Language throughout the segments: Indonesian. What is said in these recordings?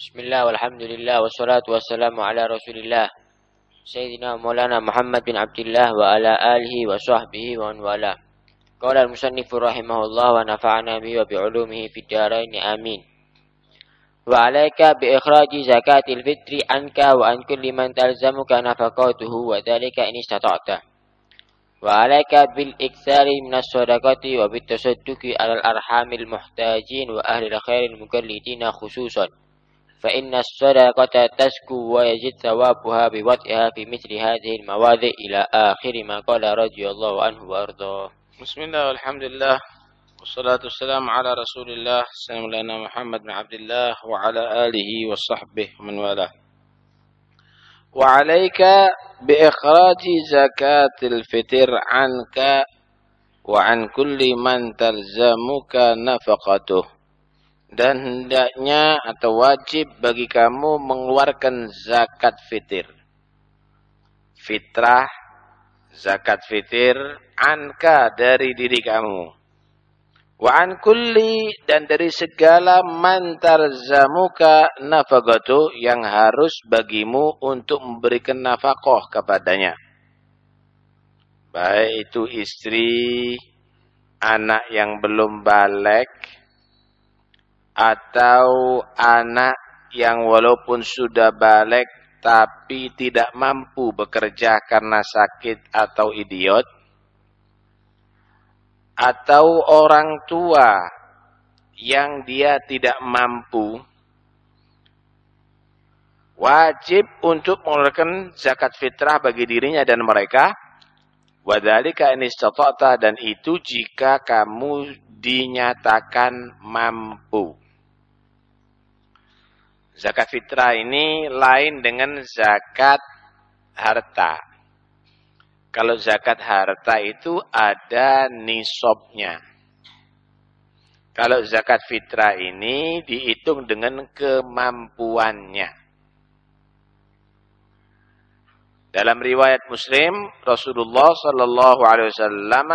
Bismillah walhamdulillah wassalatu wassalamu ala rasulillah. Sayyidina Maulana Muhammad bin Abdullah wa ala alihi wa sahbihi wa anwala. Qala al-musannifu rahimahullah wa nafa'ana bihi wa bi'ulumihi fid darain amin. Wa alaika bi ikhraji zakatil fitri anka wa an kulli man talzamuka nafaqatuhu wa dhalika in istata'ta. Wa alaika bil iktsari minas sadaqati wa bit tasadduqi فإن الصدقة تسكو ويجد ثوابها بوضعها في مثل هذه المواضع إلى آخر ما قال رضي الله عنه وأرضاه. بسم الله والحمد لله والصلاة والسلام على رسول الله سلام لنا محمد بن عبد الله وعلى آله وصحبه ومن والاه. وعليك بإخراج زكاة الفطر عنك وعن كل من تلزمك نفقته. Dan hendaknya atau wajib bagi kamu mengeluarkan zakat fitir. Fitrah, zakat fitir, anka dari diri kamu. Wa an kulli dan dari segala mantar zamuka nafagatu yang harus bagimu untuk memberikan nafkah kepadanya. Baik itu istri, anak yang belum balik, atau anak yang walaupun sudah balik tapi tidak mampu bekerja karena sakit atau idiot atau orang tua yang dia tidak mampu wajib untuk mengeluarkan zakat fitrah bagi dirinya dan mereka. Wadhalika in dan itu jika kamu dinyatakan mampu Zakat fitrah ini lain dengan zakat harta. Kalau zakat harta itu ada nisabnya. Kalau zakat fitrah ini dihitung dengan kemampuannya. Dalam riwayat Muslim, Rasulullah Sallallahu Alaihi Wasallam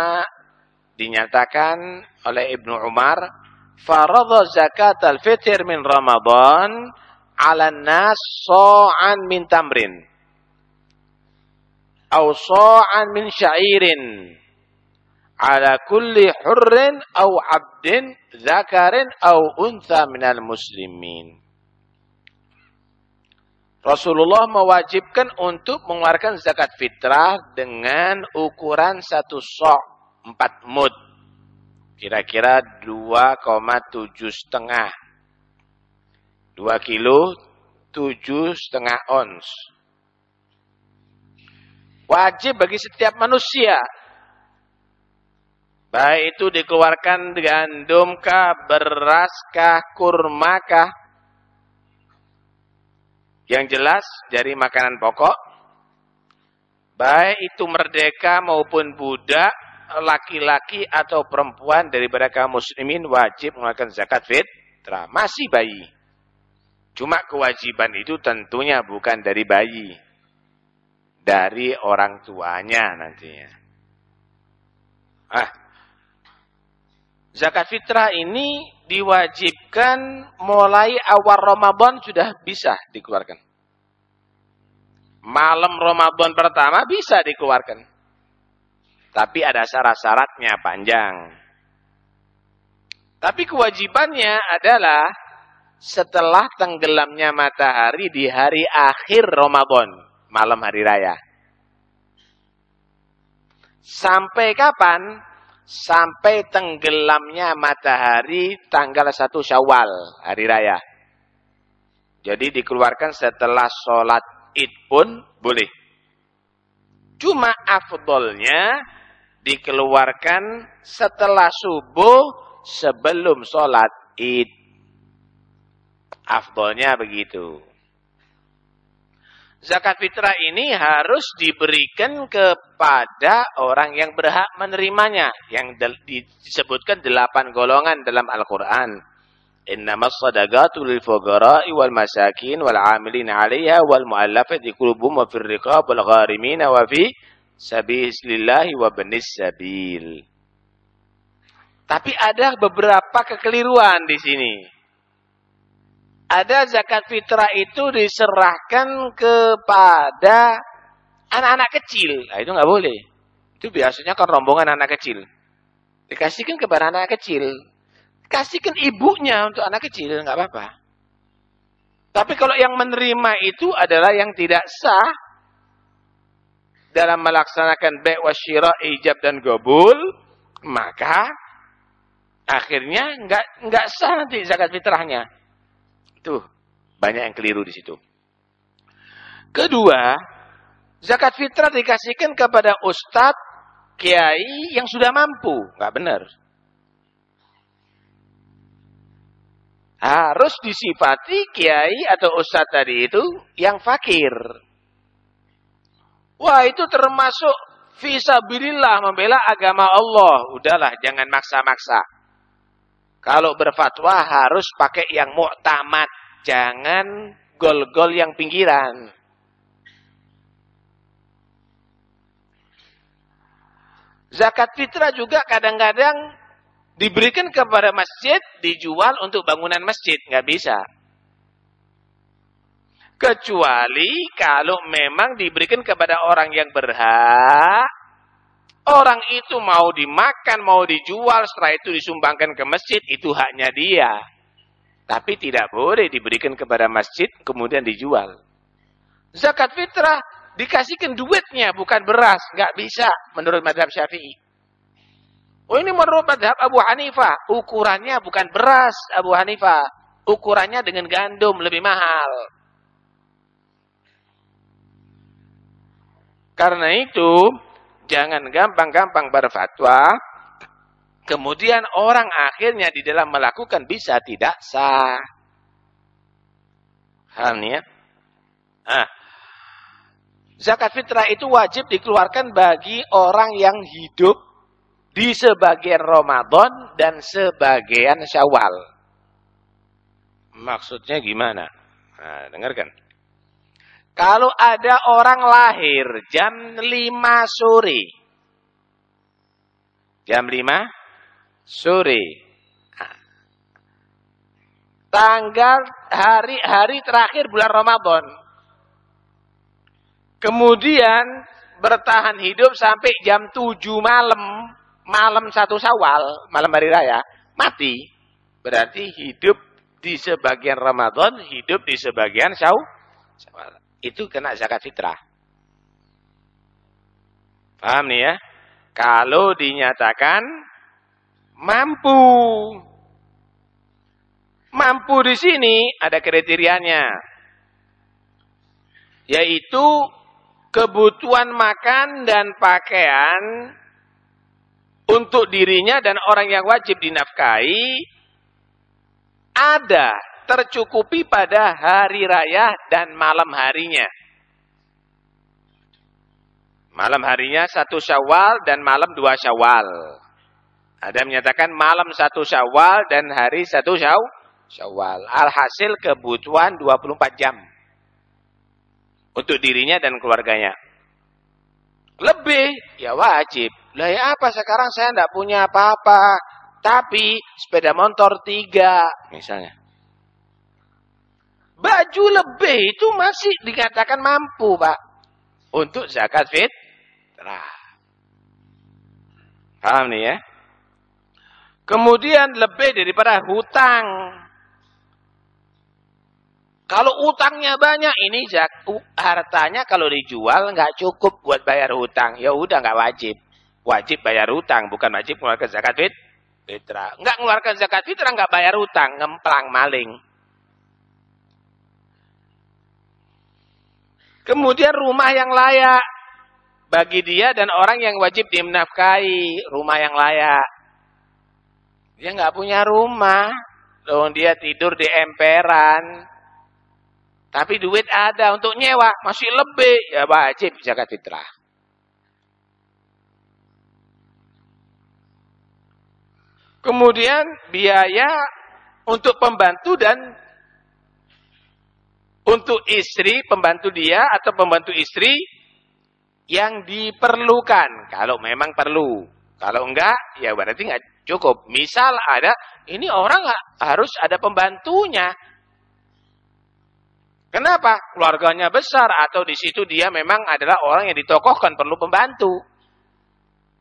dinyatakan oleh Ibnu Umar, "Faradha zakat al-fitr min Ramadan ala nas so'an min tamrin. Au so'an min syairin. Ala kulli hurrin au abdin zakarin au untha minal muslimin. Rasulullah mewajibkan untuk mengeluarkan zakat fitrah dengan ukuran satu sok empat mud. Kira-kira 2,7 setengah 2 kilo tujuh setengah ons. Wajib bagi setiap manusia. Baik itu dikeluarkan gandum kah, beras kah, kurma kah. Yang jelas dari makanan pokok. Baik itu merdeka maupun budak, laki-laki atau perempuan daripada kaum muslimin wajib mengeluarkan zakat fitrah. Masih bayi. Cuma kewajiban itu tentunya bukan dari bayi. Dari orang tuanya nantinya. Ah, zakat fitrah ini diwajibkan mulai awal Ramadan sudah bisa dikeluarkan. Malam Ramadan pertama bisa dikeluarkan. Tapi ada syarat-syaratnya panjang. Tapi kewajibannya adalah setelah tenggelamnya matahari di hari akhir Ramadan, malam hari raya. Sampai kapan? Sampai tenggelamnya matahari tanggal 1 Syawal, hari raya. Jadi dikeluarkan setelah sholat id pun boleh. Cuma afdolnya dikeluarkan setelah subuh sebelum sholat id. Afdolnya begitu. Zakat fitrah ini harus diberikan kepada orang yang berhak menerimanya. Yang disebutkan delapan golongan dalam Al-Quran. Innamas sadaqatu lil fuqara'i wal masakin wal 'amilin 'alayha wal mu'allafati qulubuhum wa fir riqab wal gharimin wa fi sabilillahi wa banis sabil. Tapi ada beberapa kekeliruan di sini. Ada zakat fitrah itu diserahkan kepada anak-anak kecil. Nah, itu nggak boleh. Itu biasanya kan rombongan anak kecil. Dikasihkan kepada anak kecil. Kasihkan ibunya untuk anak kecil, nggak apa-apa. Tapi kalau yang menerima itu adalah yang tidak sah dalam melaksanakan baik wasyira, ijab dan gobul, maka akhirnya nggak nggak sah nanti zakat fitrahnya. Tuh, banyak yang keliru di situ. Kedua, zakat fitrah dikasihkan kepada ustadz, kiai yang sudah mampu. Nggak benar. Harus disifati kiai atau ustadz tadi itu yang fakir. Wah itu termasuk visabilillah membela agama Allah. Udahlah jangan maksa-maksa. Kalau berfatwa harus pakai yang muktamad, jangan gol-gol yang pinggiran. Zakat fitrah juga kadang-kadang diberikan kepada masjid, dijual untuk bangunan masjid, nggak bisa. Kecuali kalau memang diberikan kepada orang yang berhak, Orang itu mau dimakan, mau dijual, setelah itu disumbangkan ke masjid, itu haknya dia. Tapi tidak boleh diberikan kepada masjid, kemudian dijual. Zakat fitrah dikasihkan duitnya, bukan beras. Nggak bisa menurut madhab syafi'i. Oh ini menurut madhab Abu Hanifah. Ukurannya bukan beras Abu Hanifah. Ukurannya dengan gandum lebih mahal. Karena itu, Jangan gampang-gampang berfatwa. Kemudian orang akhirnya di dalam melakukan bisa tidak sah. Halnya. Ah. Zakat fitrah itu wajib dikeluarkan bagi orang yang hidup di sebagian Ramadan dan sebagian Syawal. Maksudnya gimana? Nah, dengarkan. Kalau ada orang lahir jam 5 sore. Jam 5 sore. Tanggal hari hari terakhir bulan Ramadan. Kemudian bertahan hidup sampai jam 7 malam, malam satu Sawal, malam hari raya, mati. Berarti hidup di sebagian Ramadan, hidup di sebagian Syawal itu kena zakat fitrah. Paham nih ya? Kalau dinyatakan mampu. Mampu di sini ada kriterianya. Yaitu kebutuhan makan dan pakaian untuk dirinya dan orang yang wajib dinafkahi ada tercukupi pada hari raya dan malam harinya. Malam harinya satu syawal dan malam dua syawal. Ada menyatakan malam satu syawal dan hari satu syaw, syawal. Alhasil kebutuhan 24 jam. Untuk dirinya dan keluarganya. Lebih, ya wajib. Lah ya apa sekarang saya tidak punya apa-apa. Tapi sepeda motor tiga misalnya. Baju lebih itu masih dikatakan mampu, Pak. Untuk zakat fitrah. Paham nih ya? Kemudian lebih daripada hutang. Kalau utangnya banyak, ini hartanya kalau dijual nggak cukup buat bayar hutang. Ya udah nggak wajib. Wajib bayar hutang, bukan wajib mengeluarkan zakat fitrah. Nggak mengeluarkan zakat fitrah, nggak bayar hutang, ngemplang maling. Kemudian rumah yang layak bagi dia dan orang yang wajib dimenafkahi, rumah yang layak. Dia nggak punya rumah, dong dia tidur di emperan. Tapi duit ada untuk nyewa, masih lebih, ya wajib zakat fitrah. Kemudian biaya untuk pembantu dan untuk istri, pembantu dia atau pembantu istri yang diperlukan. Kalau memang perlu. Kalau enggak, ya berarti enggak cukup. Misal ada, ini orang harus ada pembantunya. Kenapa? Keluarganya besar atau di situ dia memang adalah orang yang ditokohkan perlu pembantu.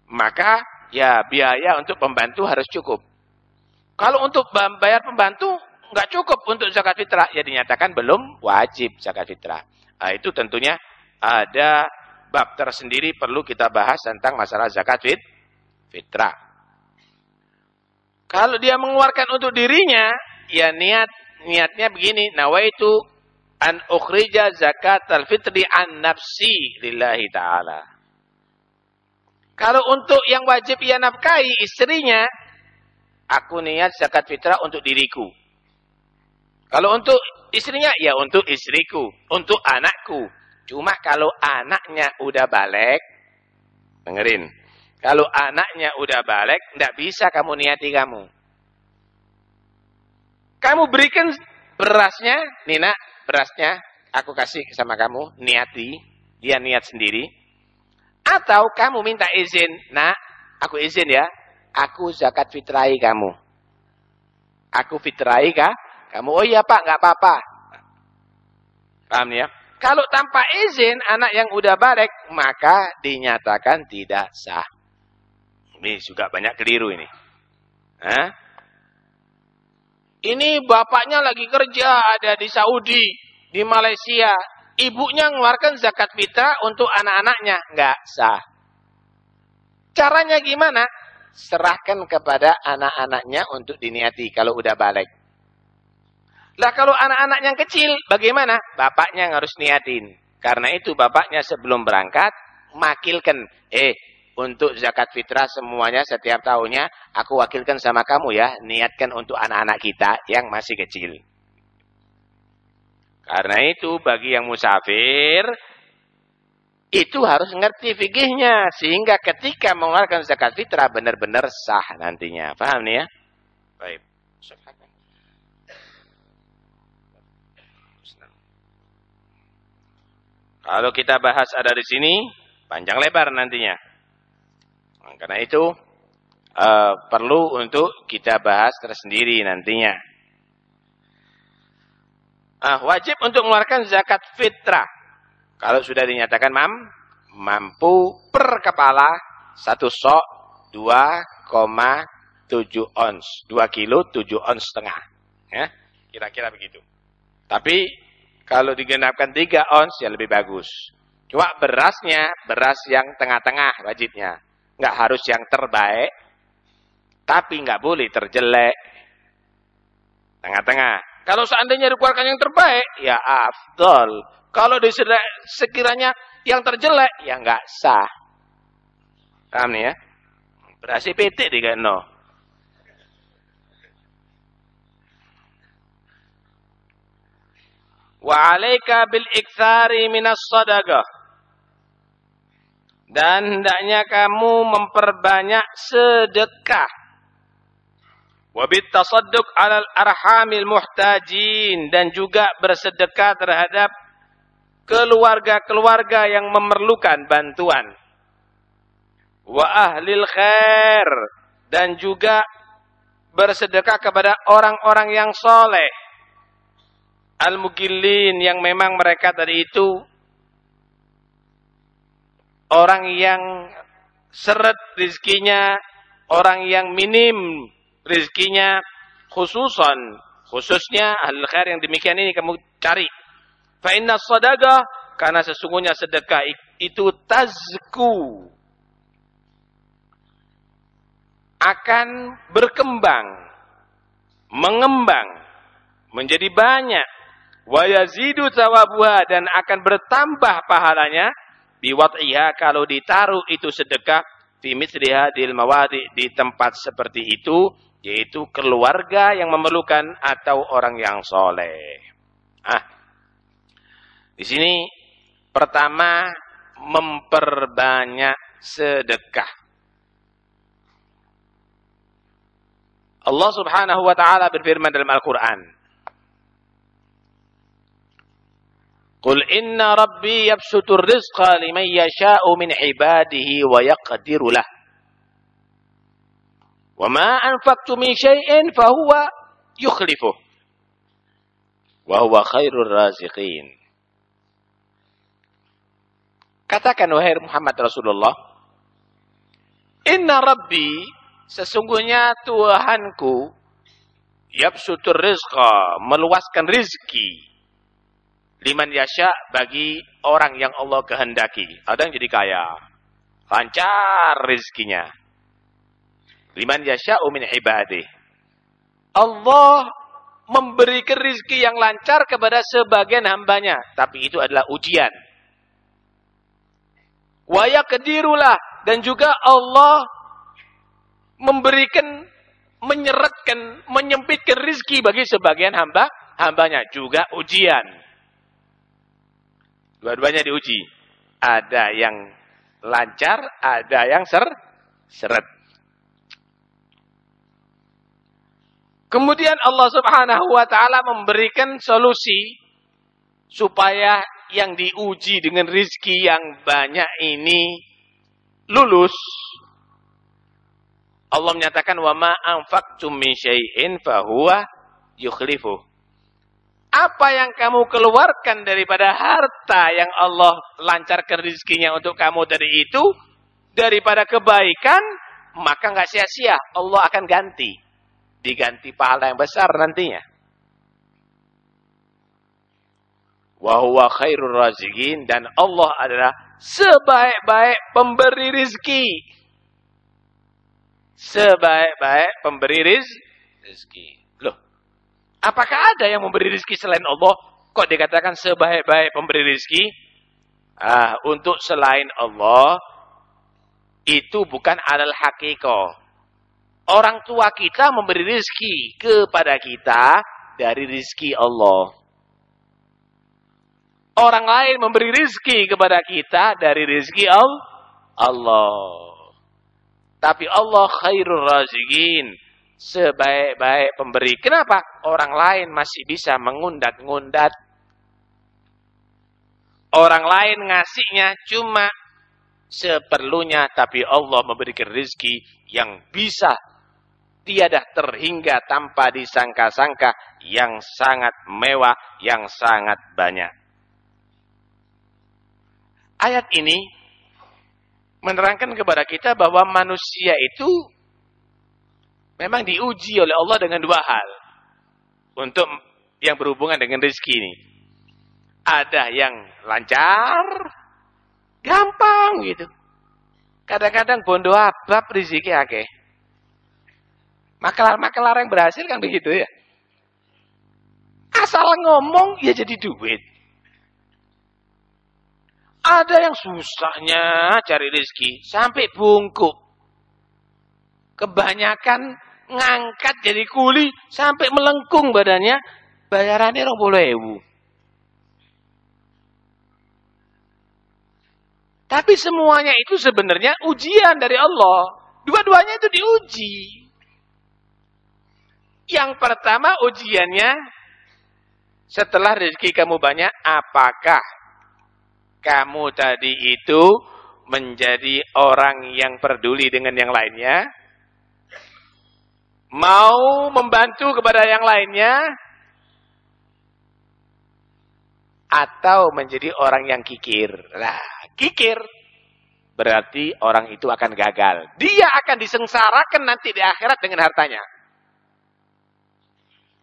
Maka ya biaya untuk pembantu harus cukup. Kalau untuk bayar pembantu nggak cukup untuk zakat fitrah, ya dinyatakan belum wajib zakat fitrah. Nah, itu tentunya ada bab tersendiri perlu kita bahas tentang masalah zakat fit, fitrah. Kalau dia mengeluarkan untuk dirinya, ya niat niatnya begini, nawaitu an ukhrija zakat al-fitri an nafsi lillahi ta'ala. Kalau untuk yang wajib ia nafkahi istrinya, Aku niat zakat fitrah untuk diriku. Kalau untuk istrinya, ya untuk istriku. Untuk anakku. Cuma kalau anaknya udah balik, dengerin. Kalau anaknya udah balik, tidak bisa kamu niati kamu. Kamu berikan berasnya, Nina, berasnya aku kasih sama kamu, niati, dia niat sendiri. Atau kamu minta izin, nak, aku izin ya, aku zakat fitrai kamu. Aku fitrai kah? Kamu, oh iya pak, nggak apa-apa. Paham ya? Kalau tanpa izin anak yang udah balik, maka dinyatakan tidak sah. Ini juga banyak keliru ini. Hah? Ini bapaknya lagi kerja ada di Saudi, di Malaysia. Ibunya mengeluarkan zakat fitrah untuk anak-anaknya. Nggak sah. Caranya gimana? serahkan kepada anak-anaknya untuk diniati kalau udah balik. Lah kalau anak-anak yang kecil bagaimana? Bapaknya yang harus niatin. Karena itu bapaknya sebelum berangkat makilkan, eh untuk zakat fitrah semuanya setiap tahunnya aku wakilkan sama kamu ya, niatkan untuk anak-anak kita yang masih kecil. Karena itu bagi yang musafir itu harus ngerti fikihnya sehingga ketika mengeluarkan zakat fitrah benar-benar sah nantinya. Paham nih ya? Baik. Kalau kita bahas ada di sini, panjang lebar nantinya. Karena itu uh, perlu untuk kita bahas tersendiri nantinya. Uh, wajib untuk mengeluarkan zakat fitrah. Kalau sudah dinyatakan mam, mampu per kepala satu sok 2,7 ons. 2 kilo 7 ons setengah. Ya, kira-kira begitu. Tapi kalau digenapkan 3 ons ya lebih bagus. Cuma berasnya, beras yang tengah-tengah wajibnya. Nggak harus yang terbaik, tapi nggak boleh terjelek. Tengah-tengah. Kalau seandainya dikeluarkan yang terbaik, ya afdol. Kalau sekiranya yang terjelek, ya nggak sah. Paham nih ya? Berasi di no. Wa bil iktsari minas sadaqah. Dan hendaknya kamu memperbanyak sedekah. Wabit tasadduk alal arhamil muhtajin. Dan juga bersedekah terhadap keluarga-keluarga yang memerlukan bantuan. Wa ahlil khair dan juga bersedekah kepada orang-orang yang soleh. Al-mugillin yang memang mereka tadi itu orang yang seret rizkinya, orang yang minim rizkinya, khususan, khususnya ahlul khair yang demikian ini kamu cari Fa inna sadaqah karena sesungguhnya sedekah itu tazku akan berkembang, mengembang, menjadi banyak. Wa yazidu dan akan bertambah pahalanya biwat'iha kalau ditaruh itu sedekah fi mithliha dil mawadi di tempat seperti itu yaitu keluarga yang memerlukan atau orang yang soleh. Ah, di sini pertama memperbanyak sedekah. Allah Subhanahu wa taala berfirman dalam Al-Qur'an. Qul inna rabbi yabsutur rizqa liman yasha'u min ibadihi wa yaqdiru lah. Wa ma anfaqtu min syai'in fa huwa yukhlifuh. Wa huwa khairur raziqin. Katakan wahai Muhammad Rasulullah, Inna Rabbi, sesungguhnya Tuhanku, yabsutur rizqa, meluaskan rizki. Liman yasha bagi orang yang Allah kehendaki. Ada yang jadi kaya. Lancar rizkinya. Liman yasha min ibadih. Allah memberikan rizki yang lancar kepada sebagian hambanya. Tapi itu adalah ujian. Waya kedirulah dan juga Allah memberikan menyeretkan, menyempitkan rizki bagi sebagian hamba, hambanya juga ujian. Dua-duanya diuji. Ada yang lancar, ada yang ser seret. Kemudian Allah Subhanahu wa taala memberikan solusi supaya yang diuji dengan rizki yang banyak ini lulus. Allah menyatakan wa ma anfaqtum min syai'in fahuwa. Apa yang kamu keluarkan daripada harta yang Allah lancarkan rizkinya untuk kamu dari itu, daripada kebaikan, maka nggak sia-sia. Allah akan ganti. Diganti pahala yang besar nantinya. Wahuwa khairul razikin. Dan Allah adalah sebaik-baik pemberi rizki. Sebaik-baik pemberi riz, rizki. Apakah ada yang memberi rizki selain Allah? Kok dikatakan sebaik-baik pemberi rizki? Ah, untuk selain Allah, itu bukan adal hakiko. Orang tua kita memberi rizki kepada kita dari rizki Allah. Orang lain memberi rizki kepada kita dari rizki Allah. Tapi Allah khairul razikin. Sebaik-baik pemberi. Kenapa? Orang lain masih bisa mengundat-ngundat. Orang lain ngasihnya cuma seperlunya. Tapi Allah memberikan rizki yang bisa tiada terhingga tanpa disangka-sangka. Yang sangat mewah, yang sangat banyak. Ayat ini menerangkan kepada kita bahwa manusia itu memang diuji oleh Allah dengan dua hal. Untuk yang berhubungan dengan rezeki ini. Ada yang lancar, gampang gitu. Kadang-kadang bondo abab rezeki akeh. Makelar-makelar yang berhasil kan begitu ya. Asal ngomong ya jadi duit. Ada yang susahnya cari rezeki sampai bungkuk. Kebanyakan ngangkat jadi kuli sampai melengkung badannya, bayarannya rong ewu. Tapi semuanya itu sebenarnya ujian dari Allah. Dua-duanya itu diuji. Yang pertama ujiannya setelah rezeki kamu banyak, apakah kamu tadi itu menjadi orang yang peduli dengan yang lainnya, mau membantu kepada yang lainnya, atau menjadi orang yang kikir. Nah, kikir berarti orang itu akan gagal. Dia akan disengsarakan nanti di akhirat dengan hartanya.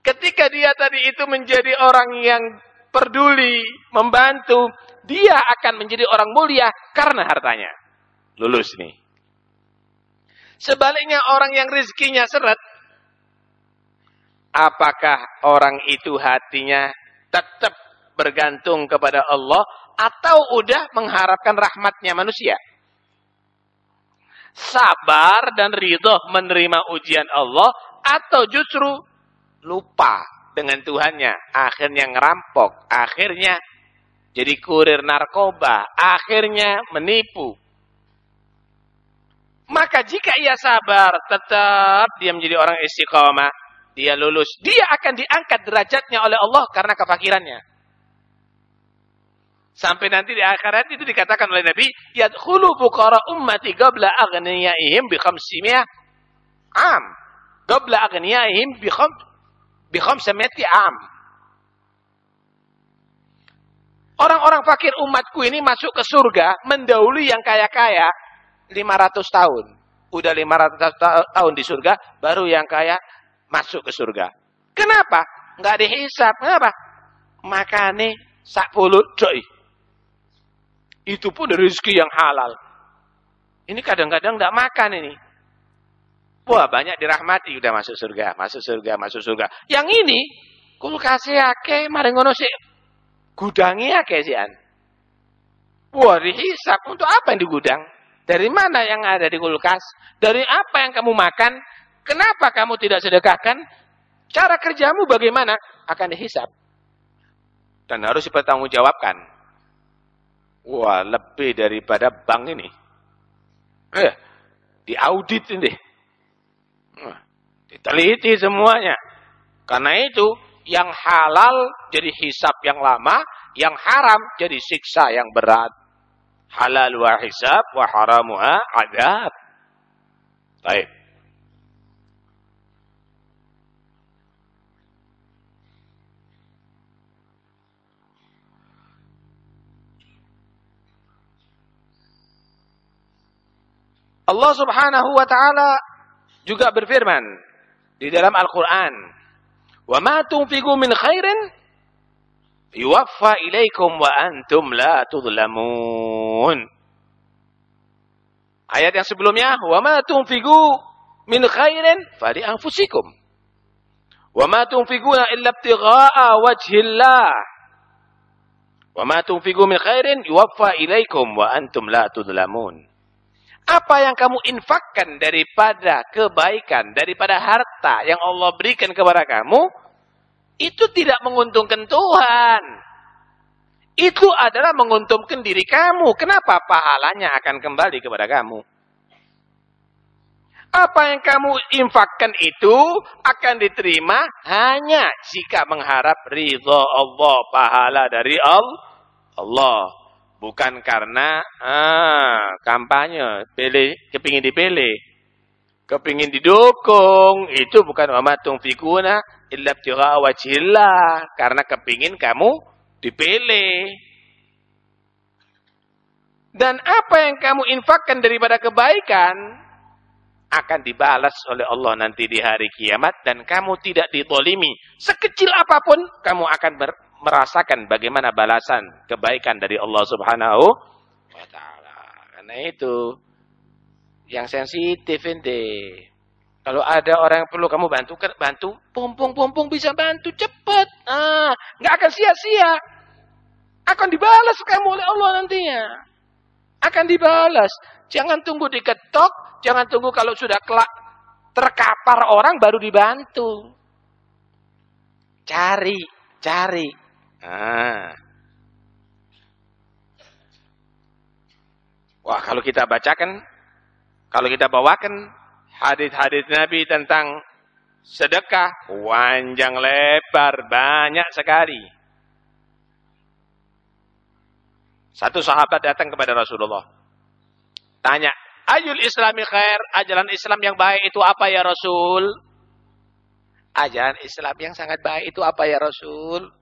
Ketika dia tadi itu menjadi orang yang peduli, membantu, dia akan menjadi orang mulia karena hartanya. Lulus nih. Sebaliknya orang yang rizkinya seret, apakah orang itu hatinya tetap bergantung kepada Allah atau udah mengharapkan rahmatnya manusia? Sabar dan ridho menerima ujian Allah atau justru lupa dengan Tuhannya, akhirnya ngerampok, akhirnya jadi kurir narkoba, akhirnya menipu. Maka jika ia sabar, tetap dia menjadi orang istiqamah, dia lulus, dia akan diangkat derajatnya oleh Allah karena kefakirannya. Sampai nanti di akhirat itu dikatakan oleh Nabi, yadkhulu fuqara ummati qabla aghniyaihim bi khamsimiyah am. Qabla aghniyaihim bi bi khamsamiyati am. Orang-orang fakir umatku ini masuk ke surga mendahului yang kaya-kaya 500 tahun. Udah 500 tahun di surga, baru yang kaya masuk ke surga. Kenapa? Enggak dihisap. Kenapa? Makane sak pulut coy. Itu pun rezeki yang halal. Ini kadang-kadang enggak makan ini. Wah banyak dirahmati udah masuk surga, masuk surga, masuk surga. Yang ini kulkasnya akeh, mari ngono Gudangnya kesian. Wah, dihisap. Untuk apa yang di gudang? Dari mana yang ada di kulkas? Dari apa yang kamu makan? Kenapa kamu tidak sedekahkan? Cara kerjamu bagaimana? Akan dihisap. Dan harus dipertanggungjawabkan. Wah, lebih daripada bank ini. Eh, diaudit ini. Diteliti semuanya. Karena itu, yang halal jadi hisap yang lama, yang haram jadi siksa yang berat. Halal wa hisab wa haramuha adab. Baik. Allah Subhanahu wa taala juga berfirman di dalam Al-Qur'an Wa ma tunfiqu min khairin yuwaffa ilaikum wa antum la tudlamun. Ayat yang sebelumnya, wa ma tunfiqu min khairin fali anfusikum. Wa ma tunfiquna illa ibtigha'a wajhillah. Wa ma tunfiqu min khairin yuwaffa ilaikum wa antum la tudlamun. Apa yang kamu infakkan daripada kebaikan, daripada harta yang Allah berikan kepada kamu, itu tidak menguntungkan Tuhan. Itu adalah menguntungkan diri kamu. Kenapa pahalanya akan kembali kepada kamu? Apa yang kamu infakkan itu akan diterima hanya jika mengharap ridho Allah, pahala dari Allah. Bukan karena ah, kampanye, pilih, kepingin dipilih. Kepingin didukung, itu bukan wamatung fikuna illa ibtigha. Karena kepingin kamu dipilih. Dan apa yang kamu infakkan daripada kebaikan, akan dibalas oleh Allah nanti di hari kiamat dan kamu tidak ditolimi. Sekecil apa pun kamu akan ber, merasakan bagaimana balasan kebaikan dari Allah Subhanahu wa taala. Karena itu yang sensitif ente. Kalau ada orang yang perlu kamu bantu, bantu, pompong-pompong bisa bantu cepat. Ah, nggak akan sia-sia. Akan dibalas kamu oleh Allah nantinya. Akan dibalas. Jangan tunggu diketok, jangan tunggu kalau sudah kelak terkapar orang baru dibantu. Cari, cari, Ah. Wah, kalau kita bacakan, kalau kita bawakan hadis-hadis Nabi tentang sedekah, panjang lebar, banyak sekali. Satu sahabat datang kepada Rasulullah. Tanya, ayul islami khair, ajaran Islam yang baik itu apa ya Rasul? Ajaran Islam yang sangat baik itu apa ya Rasul?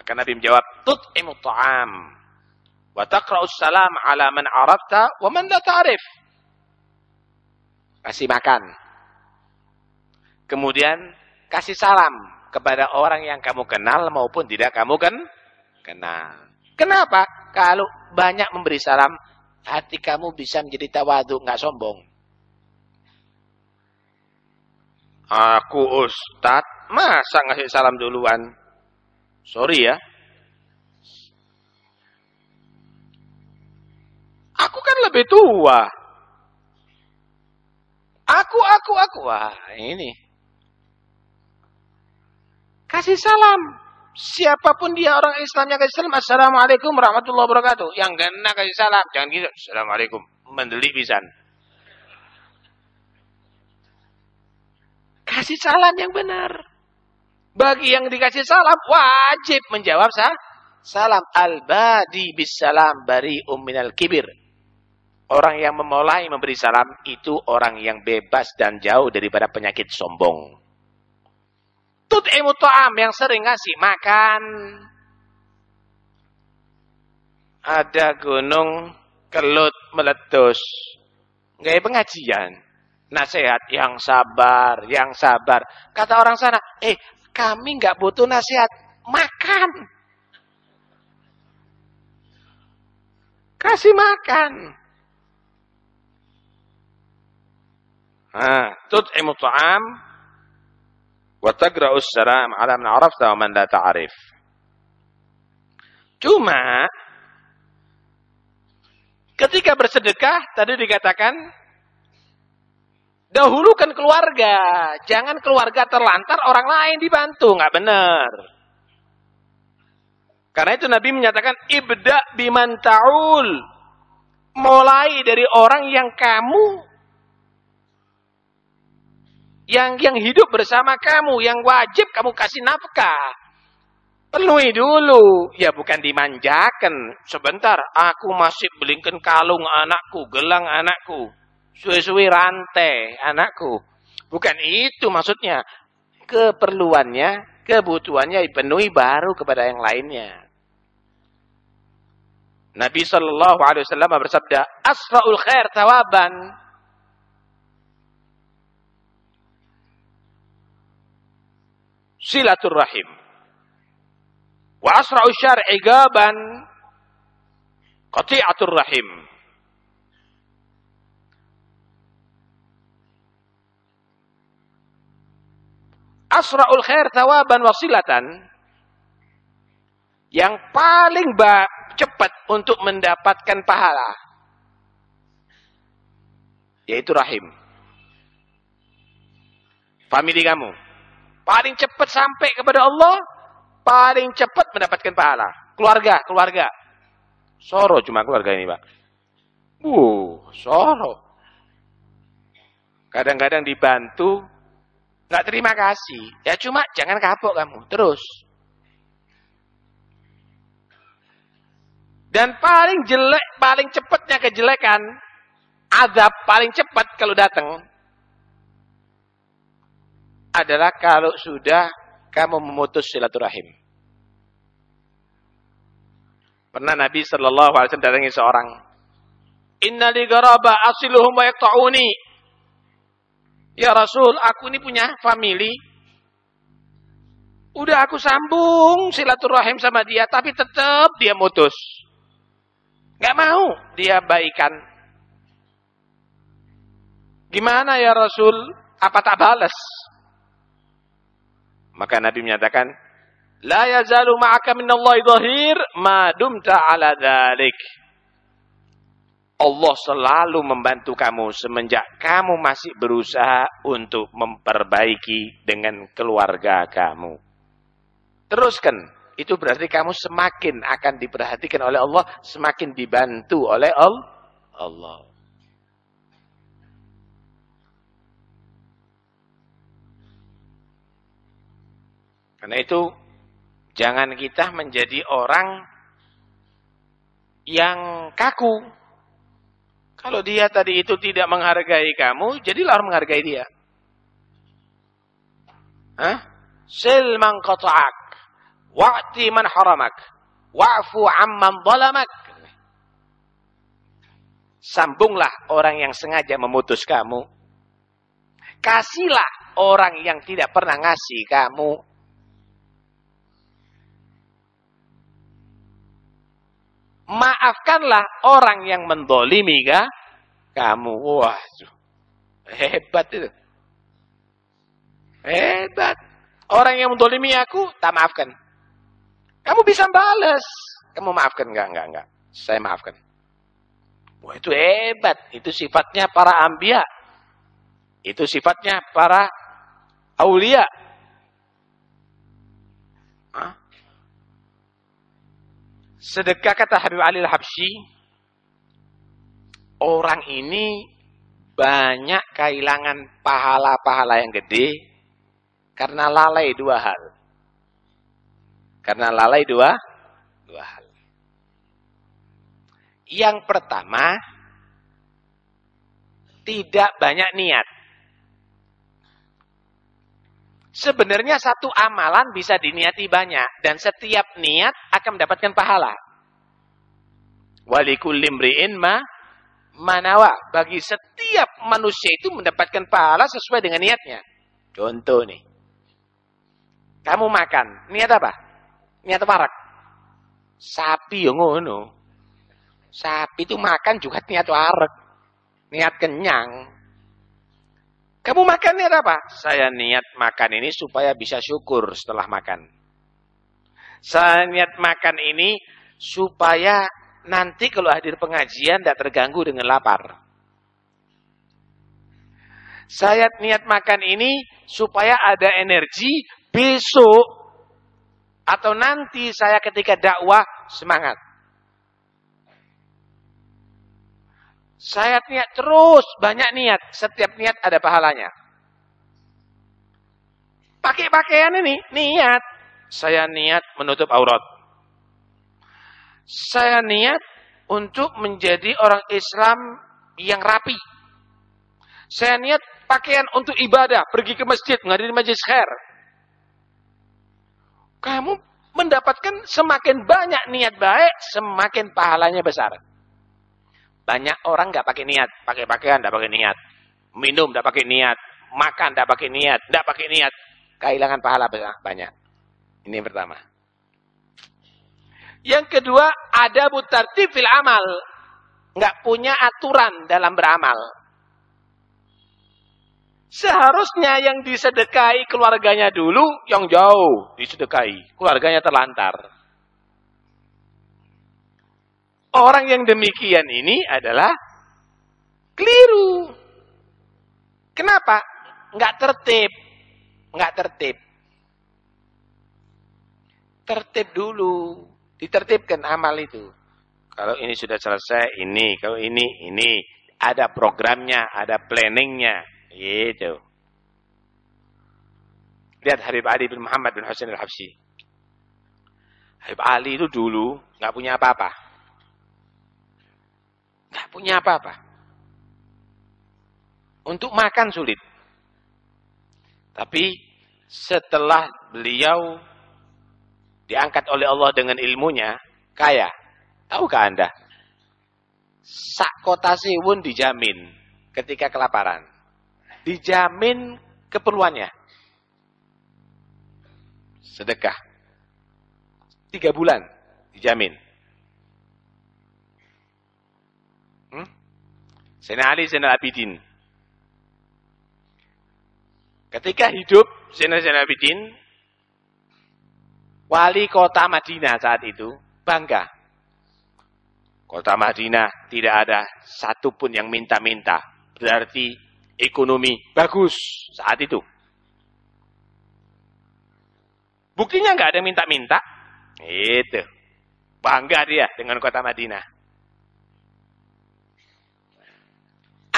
Maka Nabi menjawab, tut'imu ta'am. Wa taqra'us salam ala man arabta wa man la ta'rif. Kasih makan. Kemudian kasih salam kepada orang yang kamu kenal maupun tidak kamu kan kenal. Kenapa? Kalau banyak memberi salam, hati kamu bisa menjadi tawadu, nggak sombong. Aku ustad, masa ngasih salam duluan? Sorry ya. Aku kan lebih tua. Aku, aku, aku. Wah, ini. Kasih salam. Siapa pun dia orang Islamnya kasih salam. Assalamualaikum warahmatullahi wabarakatuh. Yang kena kasih salam. Jangan gitu. Assalamualaikum. Mendeli pisan. Kasih salam yang benar. Bagi yang dikasih salam wajib menjawab sah. Salam al-badi bis salam bari umminal kibir. Orang yang memulai memberi salam itu orang yang bebas dan jauh daripada penyakit sombong. Tut'imu ta'am yang sering ngasih makan. ada gunung kelut meletus. Gaya pengajian. Nasihat yang sabar, yang sabar. Kata orang sana, eh kami nggak butuh nasihat, makan. Kasih makan. Ah, tut'imu ta'am wa tagra'us salam ala man 'arafta wa man. Cuma ketika bersedekah tadi dikatakan dahulukan keluarga, jangan keluarga terlantar orang lain dibantu, nggak benar. Karena itu Nabi menyatakan ibda biman ta'ul. Mulai dari orang yang kamu yang yang hidup bersama kamu, yang wajib kamu kasih nafkah. Penuhi dulu. Ya bukan dimanjakan. Sebentar, aku masih belikan kalung anakku, gelang anakku. Suwe-suwe rantai anakku. Bukan itu maksudnya. Keperluannya, kebutuhannya dipenuhi baru kepada yang lainnya. Nabi Shallallahu Alaihi Wasallam bersabda, "Asraul khair tawaban." Silaturrahim. Wa asra'u syar'i gaban qati'atur rahim. Asra'ul khair tawaban wasilatan yang paling cepat untuk mendapatkan pahala yaitu rahim. Famili kamu. Paling cepat sampai kepada Allah, paling cepat mendapatkan pahala. Keluarga, keluarga. Soro cuma keluarga ini, Pak. Uh, soro. Kadang-kadang dibantu, nggak terima kasih. Ya cuma jangan kapok kamu, terus. Dan paling jelek, paling cepatnya kejelekan, azab paling cepat kalau datang adalah kalau sudah kamu memutus silaturahim. Pernah Nabi Shallallahu Alaihi Wasallam datangi seorang, Inna li garaba asiluhum wa yakta'uni. Ya Rasul, aku ini punya family. Udah aku sambung silaturahim sama dia, tapi tetap dia mutus. Gak mau dia baikan. Gimana ya Rasul? Apa tak balas? Maka Nabi menyatakan, La yazalu ma'aka minallahi dhahir ma dumta ala dhalik. Allah selalu membantu kamu semenjak kamu masih berusaha untuk memperbaiki dengan keluarga kamu. Teruskan, itu berarti kamu semakin akan diperhatikan oleh Allah, semakin dibantu oleh Allah. Karena itu, jangan kita menjadi orang yang kaku. Kalau dia tadi itu tidak menghargai kamu, jadilah menghargai dia. Hah? Sil man qata'ak. Wa'ti man haramak. Wa'fu amman zalamak. Sambunglah orang yang sengaja memutus kamu. Kasihlah orang yang tidak pernah ngasih kamu. Maafkanlah orang yang mendolimi kah? kamu. Wah, hebat itu. Hebat. Orang yang mendolimi aku, tak maafkan. Kamu bisa balas. Kamu maafkan enggak, enggak, enggak. Saya maafkan. Wah itu hebat. Itu sifatnya para ambia. Itu sifatnya para aulia. Hah? Sedekah kata Habib Ali Al-Habsyi. Orang ini banyak kehilangan pahala-pahala yang gede. Karena lalai dua hal. Karena lalai dua, dua hal. Yang pertama, tidak banyak niat. Sebenarnya satu amalan bisa diniati banyak. Dan setiap niat akan mendapatkan pahala. Walikulli imri'in ma manawa. Bagi setiap manusia itu mendapatkan pahala sesuai dengan niatnya. Contoh nih. Kamu makan, niat apa? Niat warak. Sapi yang ngono. Sapi itu makan juga niat warak. Niat kenyang. Kamu makan niat apa? Saya niat makan ini supaya bisa syukur setelah makan. Saya niat makan ini supaya nanti kalau hadir pengajian tidak terganggu dengan lapar. Saya niat makan ini supaya ada energi besok atau nanti saya ketika dakwah semangat. Saya niat terus, banyak niat. Setiap niat ada pahalanya. Pakai pakaian ini, niat. Saya niat menutup aurat. Saya niat untuk menjadi orang Islam yang rapi. Saya niat pakaian untuk ibadah, pergi ke masjid, menghadiri majlis khair. Kamu mendapatkan semakin banyak niat baik, semakin pahalanya besar. Banyak orang nggak pakai niat, pakai pakaian nggak pakai niat, minum nggak pakai niat, makan nggak pakai niat, nggak pakai niat, kehilangan pahala banyak. Ini yang pertama. Yang kedua, ada butartifil amal. Nggak punya aturan dalam beramal. Seharusnya yang disedekahi keluarganya dulu, yang jauh disedekahi. Keluarganya terlantar. Orang yang demikian ini adalah keliru. Kenapa? Enggak tertib. Enggak tertib. Tertib dulu. Ditertibkan amal itu. Kalau ini sudah selesai, ini. Kalau ini, ini. Ada programnya, ada planningnya Gitu. Lihat Habib Ali bin Muhammad bin Husain al-Habsyi. Habib Ali itu dulu nggak punya apa-apa. Nggak punya apa-apa. Untuk makan sulit. Tapi setelah beliau diangkat oleh Allah dengan ilmunya, kaya. Tahukah Anda? Sak kota Siwun dijamin ketika kelaparan dijamin keperluannya. Sedekah. Tiga bulan dijamin. Sayyidina Ali Zainal Abidin. Ketika hidup Sayyidina Zainal Abidin, wali kota Madinah saat itu bangga. Kota Madinah tidak ada satupun yang minta-minta. Berarti ekonomi bagus saat itu. Buktinya nggak ada minta-minta. Itu. Bangga dia dengan kota Madinah.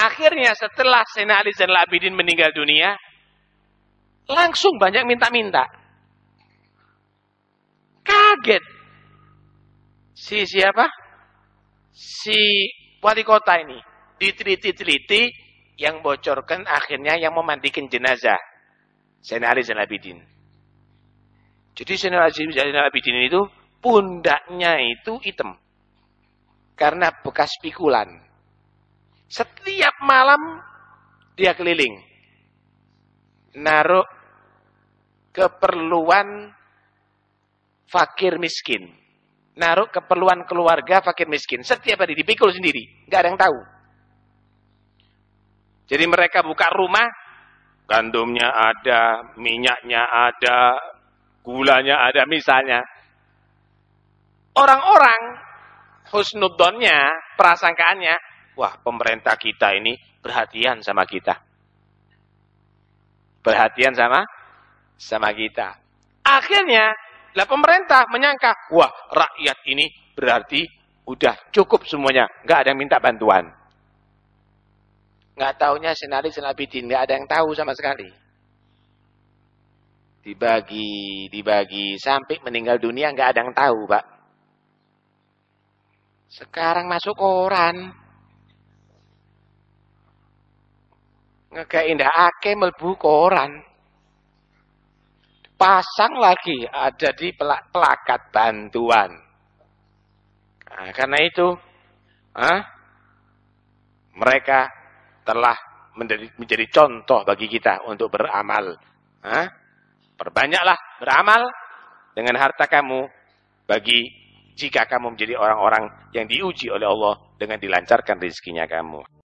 Akhirnya setelah Sena Ali Zainal Abidin meninggal dunia, langsung banyak minta-minta. Kaget. Si siapa? Si wali kota ini. Diteliti-teliti, yang bocorkan akhirnya yang memandikan jenazah. Sayyidina Ali Zainal Abidin. Jadi Sayyidina Ali Zainal Abidin itu pundaknya itu hitam. Karena bekas pikulan. Setiap malam dia keliling. Naruh keperluan fakir miskin. Naruh keperluan keluarga fakir miskin. Setiap hari dipikul sendiri. Gak ada yang tahu. Jadi mereka buka rumah, gandumnya ada, minyaknya ada, gulanya ada misalnya. Orang-orang husnudonnya, prasangkaannya, wah pemerintah kita ini perhatian sama kita. Perhatian sama sama kita. Akhirnya, lah pemerintah menyangka, wah rakyat ini berarti udah cukup semuanya, nggak ada yang minta bantuan. Nggak taunya senari senabidin, nggak ada yang tahu sama sekali. Dibagi, dibagi, sampai meninggal dunia nggak ada yang tahu, Pak. Sekarang masuk koran. Indah ake melbu koran. Pasang lagi ada di pelakat bantuan. Nah, karena itu ah, mereka telah menjadi, menjadi contoh bagi kita untuk beramal. Ah, perbanyaklah beramal dengan harta kamu bagi jika kamu menjadi orang-orang yang diuji oleh Allah dengan dilancarkan rezekinya kamu.